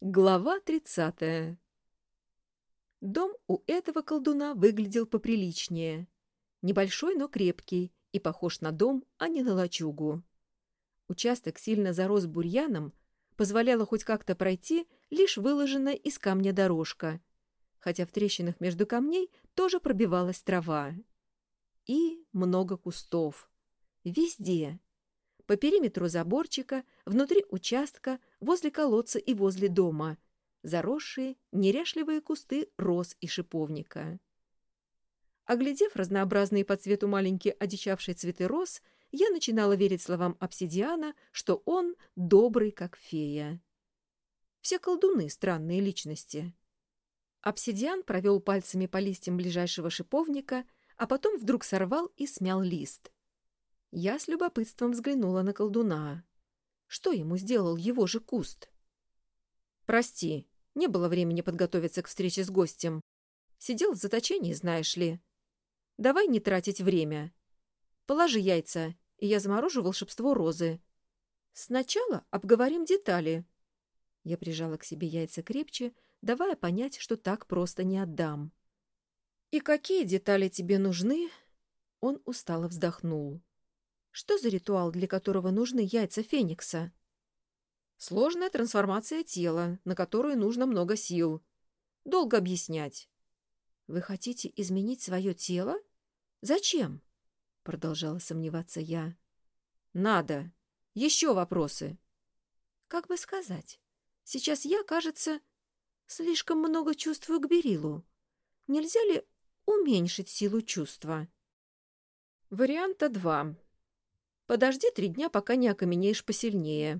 Глава тридцатая Дом у этого колдуна выглядел поприличнее. Небольшой, но крепкий, и похож на дом, а не на лачугу. Участок сильно зарос бурьяном, позволяла хоть как-то пройти лишь выложенная из камня дорожка, хотя в трещинах между камней тоже пробивалась трава. И много кустов. Везде по периметру заборчика, внутри участка, возле колодца и возле дома. Заросшие, неряшливые кусты роз и шиповника. Оглядев разнообразные по цвету маленькие одичавшие цветы роз, я начинала верить словам обсидиана, что он добрый, как фея. Все колдуны — странные личности. Обсидиан провел пальцами по листьям ближайшего шиповника, а потом вдруг сорвал и смял лист — я с любопытством взглянула на колдуна. Что ему сделал его же куст? «Прости, не было времени подготовиться к встрече с гостем. Сидел в заточении, знаешь ли. Давай не тратить время. Положи яйца, и я заморожу волшебство розы. Сначала обговорим детали». Я прижала к себе яйца крепче, давая понять, что так просто не отдам. «И какие детали тебе нужны?» Он устало вздохнул. Что за ритуал, для которого нужны яйца Феникса? Сложная трансформация тела, на которую нужно много сил. Долго объяснять. Вы хотите изменить свое тело? Зачем? Продолжала сомневаться я. Надо. Еще вопросы. Как бы сказать? Сейчас я, кажется, слишком много чувствую к Берилу. Нельзя ли уменьшить силу чувства? Варианта два. Подожди три дня, пока не окаменеешь посильнее.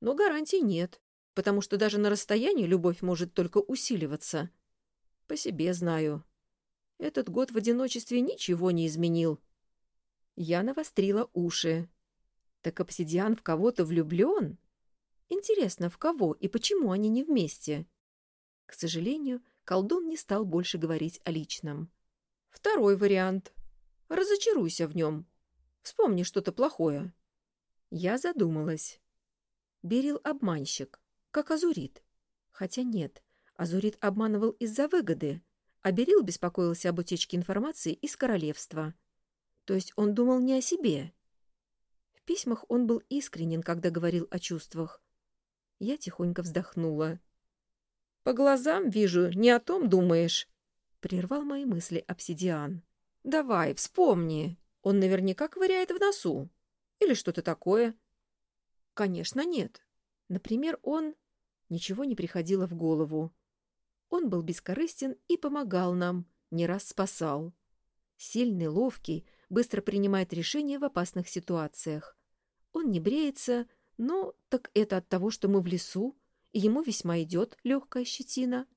Но гарантий нет, потому что даже на расстоянии любовь может только усиливаться. По себе знаю. Этот год в одиночестве ничего не изменил. Я навострила уши. Так обсидиан в кого-то влюблен? Интересно, в кого и почему они не вместе? К сожалению, колдун не стал больше говорить о личном. Второй вариант. Разочаруйся в нем, Вспомни что-то плохое. Я задумалась. Берил обманщик, как Азурит. Хотя нет, Азурит обманывал из-за выгоды, а Берил беспокоился об утечке информации из королевства. То есть он думал не о себе. В письмах он был искренен, когда говорил о чувствах. Я тихонько вздохнула. «По глазам вижу, не о том думаешь», — прервал мои мысли обсидиан. «Давай, вспомни». Он наверняка ковыряет в носу. Или что-то такое. Конечно, нет. Например, он... Ничего не приходило в голову. Он был бескорыстен и помогал нам, не раз спасал. Сильный, ловкий, быстро принимает решения в опасных ситуациях. Он не бреется, но так это от того, что мы в лесу, и ему весьма идет легкая щетина.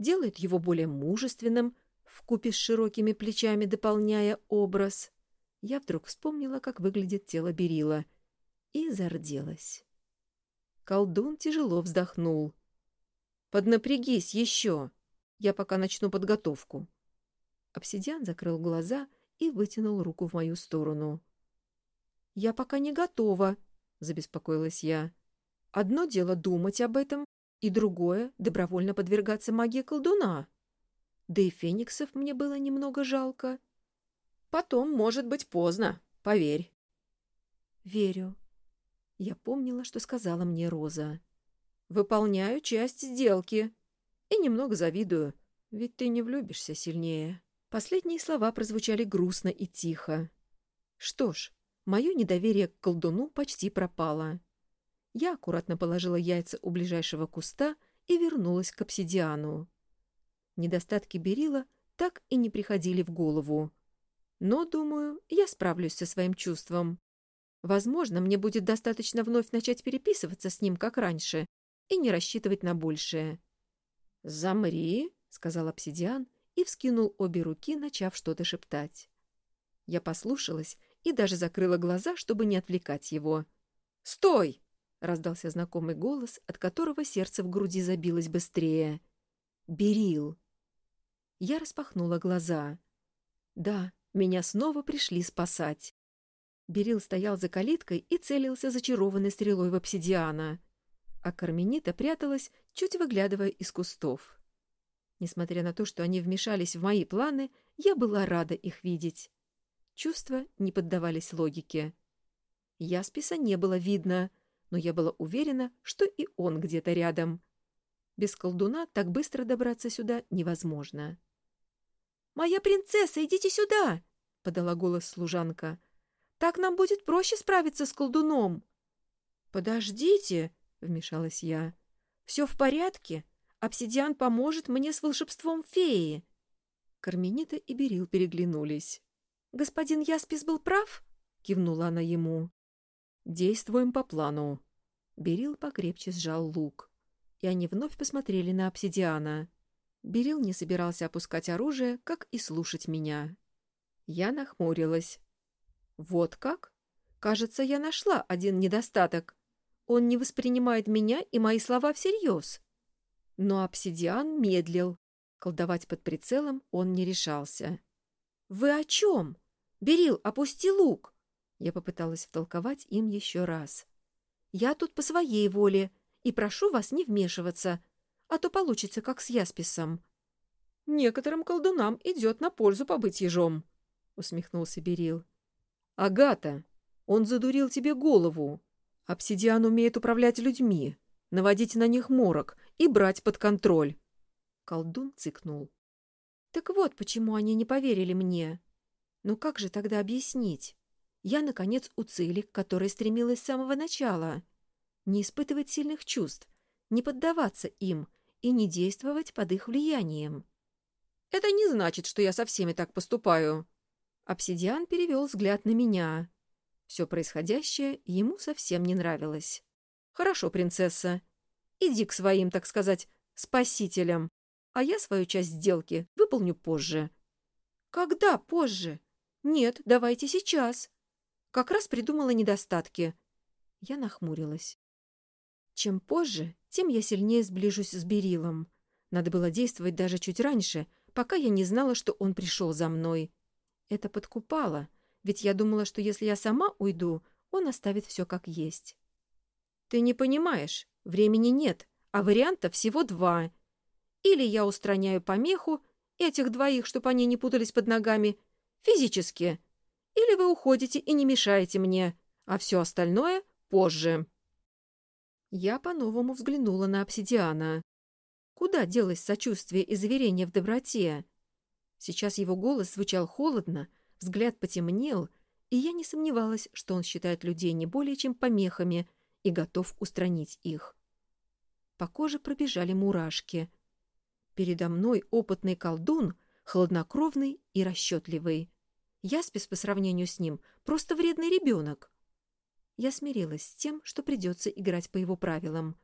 Делает его более мужественным, вкупе с широкими плечами дополняя образ я вдруг вспомнила, как выглядит тело Берила, и зарделась. Колдун тяжело вздохнул. «Поднапрягись еще! Я пока начну подготовку». Обсидиан закрыл глаза и вытянул руку в мою сторону. «Я пока не готова», — забеспокоилась я. «Одно дело думать об этом, и другое — добровольно подвергаться магии колдуна. Да и фениксов мне было немного жалко». Потом может быть поздно, поверь. Верю. Я помнила, что сказала мне Роза. Выполняю часть сделки. И немного завидую, ведь ты не влюбишься сильнее. Последние слова прозвучали грустно и тихо. Что ж, мое недоверие к колдуну почти пропало. Я аккуратно положила яйца у ближайшего куста и вернулась к обсидиану. Недостатки Берила так и не приходили в голову. Но, думаю, я справлюсь со своим чувством. Возможно, мне будет достаточно вновь начать переписываться с ним, как раньше, и не рассчитывать на большее. «Замри», — сказал обсидиан и вскинул обе руки, начав что-то шептать. Я послушалась и даже закрыла глаза, чтобы не отвлекать его. «Стой!» — раздался знакомый голос, от которого сердце в груди забилось быстрее. «Берил!» Я распахнула глаза. Да, меня снова пришли спасать. Берил стоял за калиткой и целился зачарованной стрелой в обсидиана. а Карменита пряталась, чуть выглядывая из кустов. Несмотря на то, что они вмешались в мои планы, я была рада их видеть. Чувства не поддавались логике. Ясписа не было видно, но я была уверена, что и он где-то рядом. Без колдуна так быстро добраться сюда невозможно. «Моя принцесса, идите сюда!» — подала голос служанка. «Так нам будет проще справиться с колдуном». «Подождите!» — вмешалась я. «Все в порядке. Обсидиан поможет мне с волшебством феи». Карменита и Берил переглянулись. «Господин Яспис был прав?» — кивнула она ему. «Действуем по плану». Берил покрепче сжал лук. И они вновь посмотрели на обсидиана. Берил не собирался опускать оружие, как и слушать меня. Я нахмурилась. «Вот как? Кажется, я нашла один недостаток. Он не воспринимает меня и мои слова всерьез». Но обсидиан медлил. Колдовать под прицелом он не решался. «Вы о чем? Берил, опусти лук!» Я попыталась втолковать им еще раз. «Я тут по своей воле и прошу вас не вмешиваться, а то получится, как с Ясписом». «Некоторым колдунам идет на пользу побыть ежом», — усмехнулся Берил. «Агата, он задурил тебе голову. Обсидиан умеет управлять людьми, наводить на них морок и брать под контроль». Колдун цыкнул. «Так вот, почему они не поверили мне. Ну как же тогда объяснить? Я, наконец, у цели, к которой стремилась с самого начала. Не испытывать сильных чувств, не поддаваться им и не действовать под их влиянием. Это не значит, что я со всеми так поступаю. Обсидиан перевел взгляд на меня. Все происходящее ему совсем не нравилось. Хорошо, принцесса. Иди к своим, так сказать, спасителям, а я свою часть сделки выполню позже. Когда позже? Нет, давайте сейчас. Как раз придумала недостатки. Я нахмурилась. Чем позже, тем я сильнее сближусь с Берилом. Надо было действовать даже чуть раньше, пока я не знала, что он пришел за мной. Это подкупало, ведь я думала, что если я сама уйду, он оставит все как есть. Ты не понимаешь, времени нет, а вариантов всего два. Или я устраняю помеху, этих двоих, чтобы они не путались под ногами, физически, или вы уходите и не мешаете мне, а все остальное позже. Я по-новому взглянула на обсидиана. Куда делось сочувствие и заверение в доброте? Сейчас его голос звучал холодно, взгляд потемнел, и я не сомневалась, что он считает людей не более чем помехами и готов устранить их. По коже пробежали мурашки. Передо мной опытный колдун, хладнокровный и расчетливый. Яспис по сравнению с ним просто вредный ребенок. Я смирилась с тем, что придется играть по его правилам.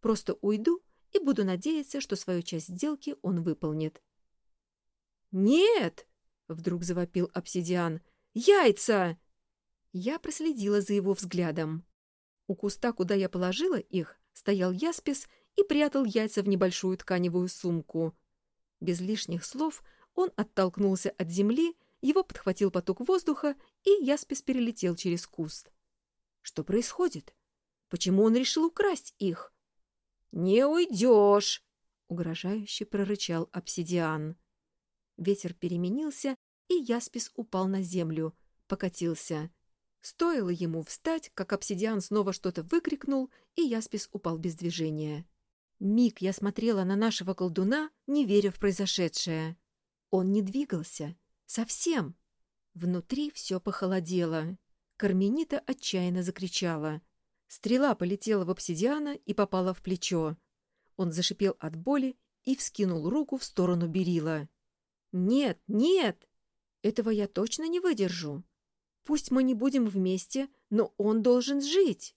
Просто уйду и буду надеяться, что свою часть сделки он выполнит. «Нет!» — вдруг завопил обсидиан. «Яйца!» Я проследила за его взглядом. У куста, куда я положила их, стоял яспис и прятал яйца в небольшую тканевую сумку. Без лишних слов он оттолкнулся от земли его подхватил поток воздуха, и Яспис перелетел через куст. Что происходит? Почему он решил украсть их? «Не уйдешь!» — угрожающе прорычал обсидиан. Ветер переменился, и Яспис упал на землю, покатился. Стоило ему встать, как обсидиан снова что-то выкрикнул, и Яспис упал без движения. Миг я смотрела на нашего колдуна, не веря в произошедшее. Он не двигался, Совсем. Внутри все похолодело. Карменита отчаянно закричала. Стрела полетела в обсидиана и попала в плечо. Он зашипел от боли и вскинул руку в сторону Берила. «Нет, нет! Этого я точно не выдержу. Пусть мы не будем вместе, но он должен жить!»